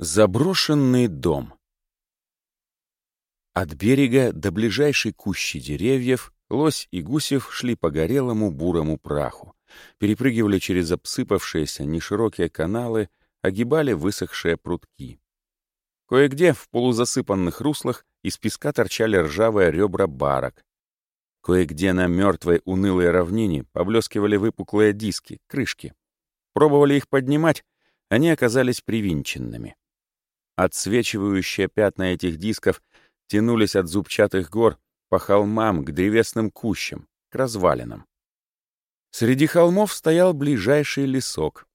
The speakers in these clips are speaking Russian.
Заброшенный дом. От берега до ближайшей кущи деревьев лось и гусев шли по горелому бурому праху, перепрыгивали через обсыпавшиеся неширокие каналы, огибали высохшие прутки. Кое-где в полузасыпанных руслах из песка торчали ржавые ребра барок. Кое-где на мертвой унылой равнине поблескивали выпуклые диски, крышки. Пробовали их поднимать, они оказались привинченными. Отсвечивающие пятна этих дисков тянулись от зубчатых гор по холмам к древесным кущам, к развалинам. Среди холмов стоял ближайший лесок.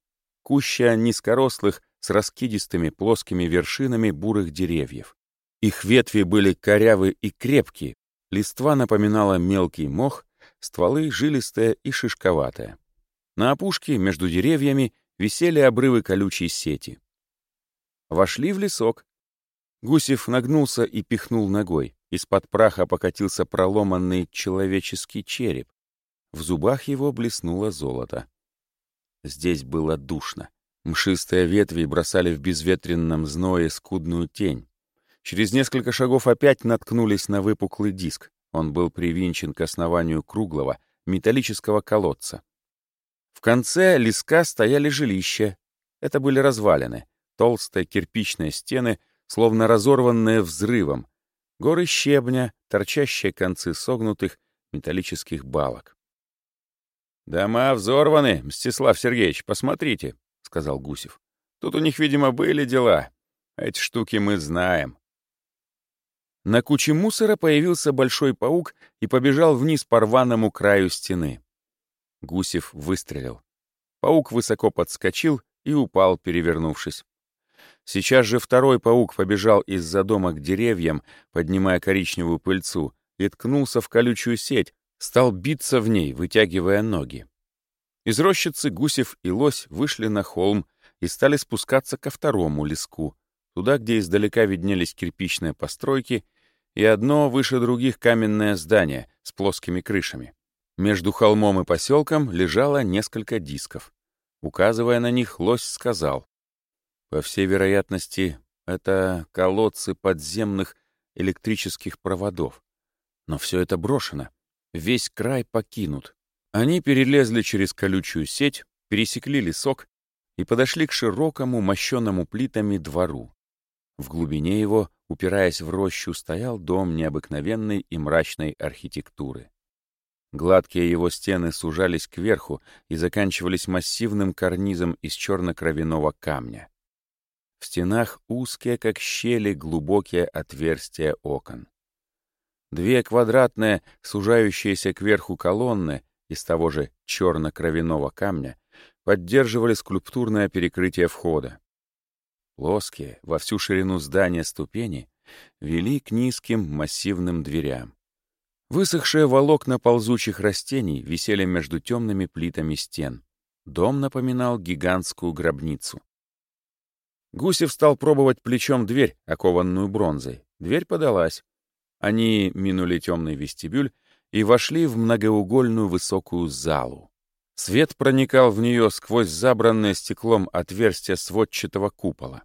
Куща низкорослых с раскидистыми плоскими вершинами бурых деревьев. Их ветви были корявы и крепкие, листва напоминала мелкий мох, стволы жилистые и шишковатые. На опушке между деревьями висели обрывы колючей сети. Вошли в лесок. Гусев нагнулся и пихнул ногой. Из-под праха покатился проломанный человеческий череп. В зубах его блеснуло золото. Здесь было душно. Мшистые ветви бросали в безветренном зное скудную тень. Через несколько шагов опять наткнулись на выпуклый диск. Он был привинчен к основанию круглого металлического колодца. В конце леска стояли жилища. Это были развалины толстые кирпичные стены, словно разорванные взрывом, горы щебня, торчащие концы согнутых металлических балок. «Дома взорваны, Мстислав Сергеевич, посмотрите», — сказал Гусев. «Тут у них, видимо, были дела. Эти штуки мы знаем». На куче мусора появился большой паук и побежал вниз по рваному краю стены. Гусев выстрелил. Паук высоко подскочил и упал, перевернувшись. Сейчас же второй паук побежал из-за дома к деревьям, поднимая коричневую пыльцу, и ткнулся в колючую сеть, стал биться в ней, вытягивая ноги. Из рощицы Гусев и Лось вышли на холм и стали спускаться ко второму леску, туда, где издалека виднелись кирпичные постройки и одно выше других каменное здание с плоскими крышами. Между холмом и поселком лежало несколько дисков. Указывая на них, Лось сказал, по всей вероятности, это колодцы подземных электрических проводов. Но все это брошено. Весь край покинут. Они перелезли через колючую сеть, пересекли лесок и подошли к широкому, мощенному плитами двору. В глубине его, упираясь в рощу, стоял дом необыкновенной и мрачной архитектуры. Гладкие его стены сужались кверху и заканчивались массивным карнизом из черно-кровяного камня. В стенах узкие, как щели, глубокие отверстия окон. Две квадратные, сужающиеся кверху колонны из того же черно-кровяного камня поддерживали скульптурное перекрытие входа. Плоские, во всю ширину здания ступени вели к низким массивным дверям. Высохшие волокна ползучих растений висели между темными плитами стен. Дом напоминал гигантскую гробницу. Гусев стал пробовать плечом дверь, окованную бронзой. Дверь подалась. Они минули темный вестибюль и вошли в многоугольную высокую залу. Свет проникал в нее сквозь забранное стеклом отверстие сводчатого купола.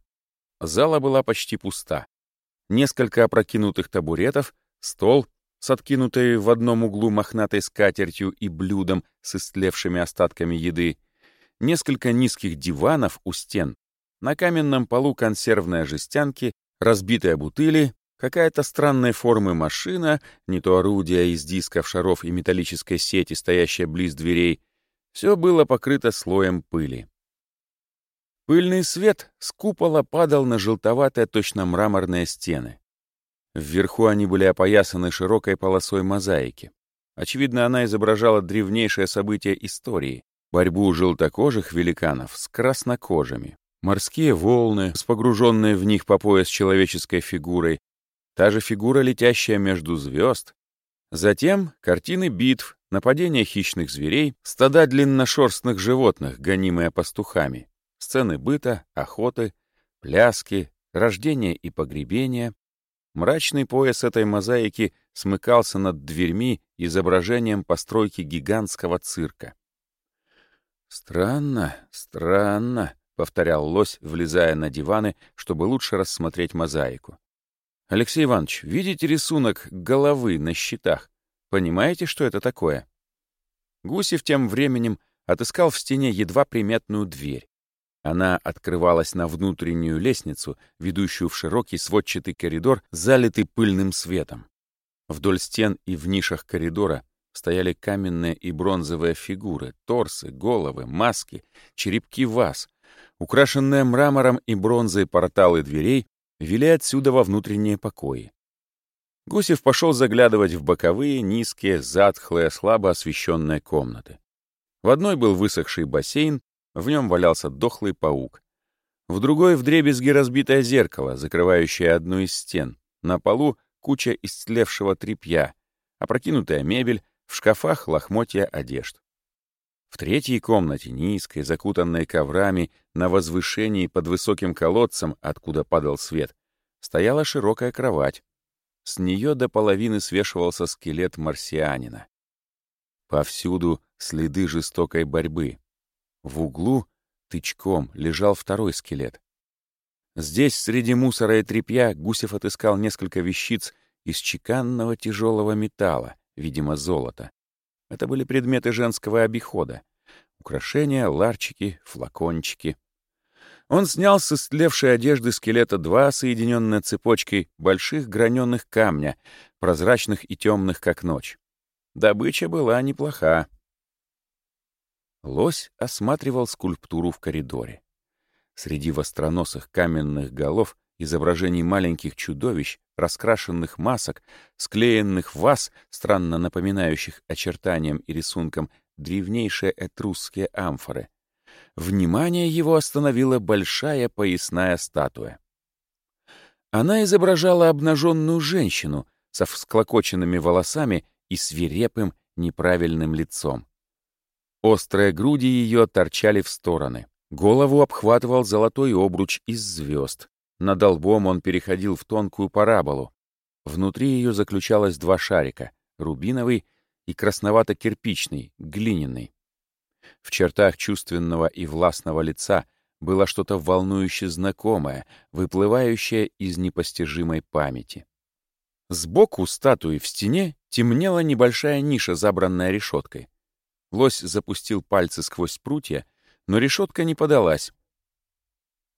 Зала была почти пуста. Несколько опрокинутых табуретов, стол с откинутой в одном углу мохнатой скатертью и блюдом с истлевшими остатками еды, несколько низких диванов у стен, на каменном полу консервные жестянки, разбитые бутыли, какая-то странной формы машина, не то орудие из дисков, шаров и металлической сети, стоящая близ дверей. Все было покрыто слоем пыли. Пыльный свет с купола падал на желтоватые, точно мраморные стены. Вверху они были опоясаны широкой полосой мозаики. Очевидно, она изображала древнейшее событие истории — борьбу желтокожих великанов с краснокожими морские волны, с погруженной в них по пояс человеческой фигурой, та же фигура, летящая между звезд. Затем картины битв, нападения хищных зверей, стада длинношерстных животных, гонимые пастухами, сцены быта, охоты, пляски, рождения и погребения. Мрачный пояс этой мозаики смыкался над дверьми изображением постройки гигантского цирка. «Странно, странно», — повторял лось, влезая на диваны, чтобы лучше рассмотреть мозаику. «Алексей Иванович, видите рисунок головы на щитах? Понимаете, что это такое?» Гусев тем временем отыскал в стене едва приметную дверь. Она открывалась на внутреннюю лестницу, ведущую в широкий сводчатый коридор, залитый пыльным светом. Вдоль стен и в нишах коридора стояли каменные и бронзовые фигуры, торсы, головы, маски, черепки ваз. Украшенные мрамором и бронзой порталы дверей вели отсюда во внутренние покои. Гусев пошел заглядывать в боковые, низкие, затхлые, слабо освещенные комнаты. В одной был высохший бассейн, в нем валялся дохлый паук. В другой — вдребезги разбитое зеркало, закрывающее одну из стен. На полу — куча истлевшего тряпья, опрокинутая мебель, в шкафах — лохмотья одежд. В третьей комнате, низкой, закутанной коврами, на возвышении под высоким колодцем, откуда падал свет, стояла широкая кровать. С нее до половины свешивался скелет марсианина. Повсюду следы жестокой борьбы. В углу тычком лежал второй скелет. Здесь, среди мусора и тряпья, Гусев отыскал несколько вещиц из чеканного тяжелого металла, видимо, золота. Это были предметы женского обихода. Украшения, ларчики, флакончики. Он снял с истлевшей одежды скелета два, соединенные цепочкой, больших граненых камня, прозрачных и темных, как ночь. Добыча была неплоха. Лось осматривал скульптуру в коридоре. Среди востроносых каменных голов изображений маленьких чудовищ, раскрашенных масок, склеенных ваз, странно напоминающих очертаниям и рисункам древнейшие этрусские амфоры. Внимание его остановила большая поясная статуя. Она изображала обнаженную женщину со всклокоченными волосами и свирепым неправильным лицом. Острые груди ее торчали в стороны. Голову обхватывал золотой обруч из звезд. Над лбом он переходил в тонкую параболу. Внутри ее заключалось два шарика — рубиновый и красновато-кирпичный, глиняный. В чертах чувственного и властного лица было что-то волнующе знакомое, выплывающее из непостижимой памяти. Сбоку статуи в стене темнела небольшая ниша, забранная решеткой. Лось запустил пальцы сквозь прутья, но решетка не подалась.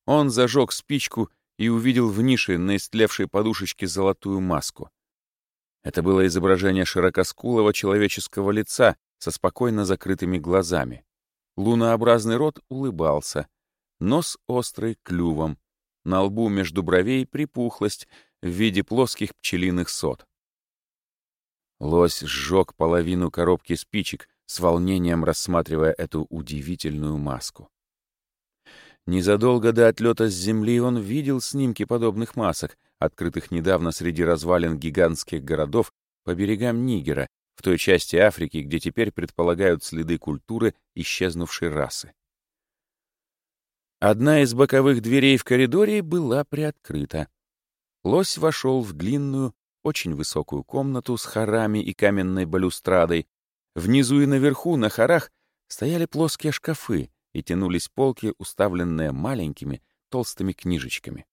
Он зажег спичку и увидел в нише на истлевшей подушечке золотую маску. Это было изображение широкоскулого человеческого лица со спокойно закрытыми глазами. Лунообразный рот улыбался, нос острый клювом, на лбу между бровей припухлость в виде плоских пчелиных сот. Лось сжег половину коробки спичек, с волнением рассматривая эту удивительную маску. Незадолго до отлета с Земли он видел снимки подобных масок, открытых недавно среди развалин гигантских городов по берегам Нигера, в той части Африки, где теперь предполагают следы культуры исчезнувшей расы. Одна из боковых дверей в коридоре была приоткрыта. Лось вошел в длинную, очень высокую комнату с хорами и каменной балюстрадой. Внизу и наверху, на хорах, стояли плоские шкафы, и тянулись полки, уставленные маленькими, толстыми книжечками.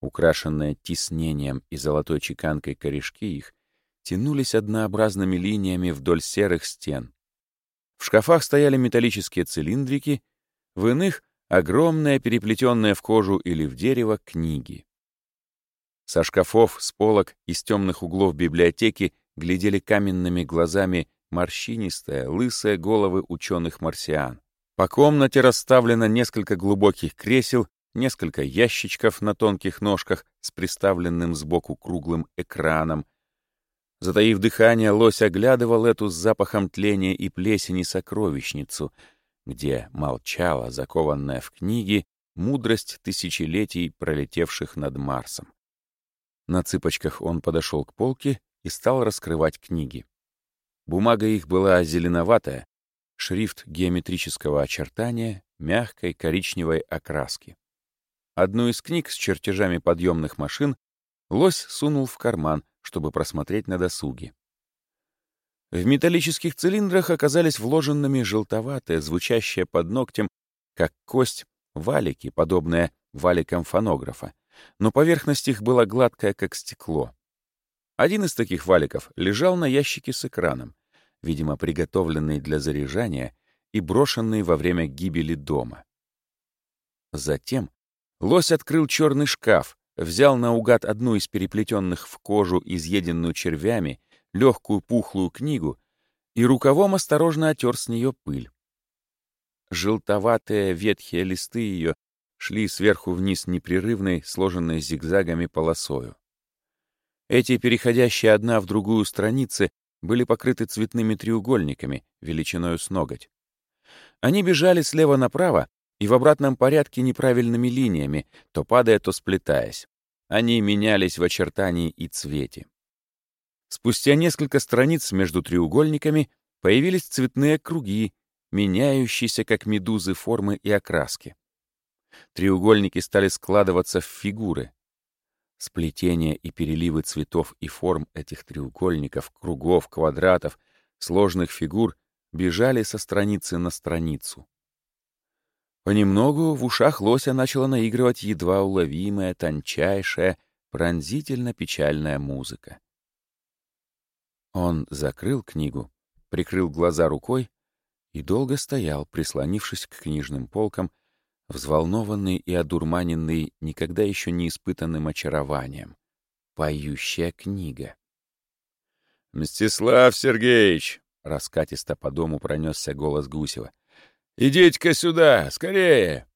Украшенные тиснением и золотой чеканкой корешки их тянулись однообразными линиями вдоль серых стен. В шкафах стояли металлические цилиндрики, в иных — огромные, переплетенные в кожу или в дерево, книги. Со шкафов, с полок, из темных углов библиотеки глядели каменными глазами морщинистые, лысые головы ученых-марсиан. По комнате расставлено несколько глубоких кресел, несколько ящичков на тонких ножках с приставленным сбоку круглым экраном. Затаив дыхание, лось оглядывал эту с запахом тления и плесени сокровищницу, где молчала, закованная в книги, мудрость тысячелетий, пролетевших над Марсом. На цыпочках он подошел к полке и стал раскрывать книги. Бумага их была зеленоватая, шрифт геометрического очертания мягкой коричневой окраски. Одну из книг с чертежами подъемных машин лось сунул в карман, чтобы просмотреть на досуге. В металлических цилиндрах оказались вложенными желтоватые, звучащие под ногтем, как кость, валики, подобные валикам фонографа, но поверхность их была гладкая, как стекло. Один из таких валиков лежал на ящике с экраном, видимо, приготовленный для заряжания и брошенный во время гибели дома. Затем лось открыл черный шкаф, взял наугад одну из переплетенных в кожу, изъеденную червями, легкую пухлую книгу и рукавом осторожно отер с нее пыль. Желтоватые ветхие листы ее шли сверху вниз непрерывной, сложенной зигзагами полосою. Эти переходящие одна в другую страницы были покрыты цветными треугольниками, величиною с ноготь. Они бежали слева направо и в обратном порядке неправильными линиями, то падая, то сплетаясь. Они менялись в очертании и цвете. Спустя несколько страниц между треугольниками появились цветные круги, меняющиеся как медузы формы и окраски. Треугольники стали складываться в фигуры. Сплетение и переливы цветов и форм этих треугольников, кругов, квадратов, сложных фигур бежали со страницы на страницу. Понемногу в ушах лося начала наигрывать едва уловимая, тончайшая, пронзительно-печальная музыка. Он закрыл книгу, прикрыл глаза рукой и долго стоял, прислонившись к книжным полкам, взволнованный и одурманенный никогда еще не испытанным очарованием. Поющая книга. «Мстислав Сергеевич!» — раскатисто по дому пронесся голос Гусева. «Идите-ка сюда, скорее!»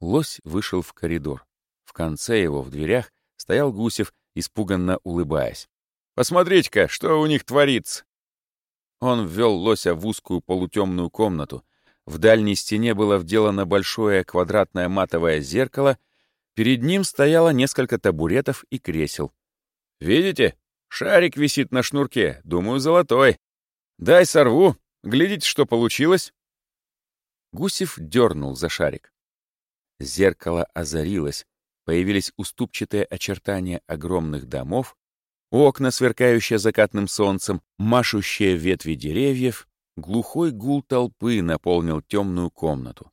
Лось вышел в коридор. В конце его, в дверях, стоял Гусев, испуганно улыбаясь. «Посмотрите-ка, что у них творится!» Он ввел лося в узкую полутемную комнату. В дальней стене было вделано большое квадратное матовое зеркало. Перед ним стояло несколько табуретов и кресел. «Видите? Шарик висит на шнурке, думаю, золотой. Дай сорву, глядите, что получилось!» Гусев дернул за шарик. Зеркало озарилось, появились уступчатые очертания огромных домов, окна, сверкающие закатным солнцем, машущие ветви деревьев, глухой гул толпы наполнил темную комнату.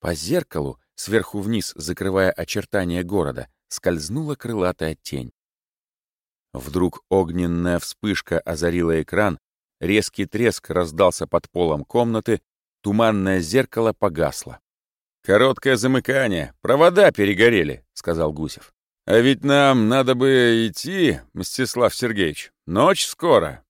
По зеркалу, сверху вниз, закрывая очертания города, скользнула крылатая тень. Вдруг огненная вспышка озарила экран, резкий треск раздался под полом комнаты, Туманное зеркало погасло. «Короткое замыкание, провода перегорели», — сказал Гусев. «А ведь нам надо бы идти, Мстислав Сергеевич. Ночь скоро».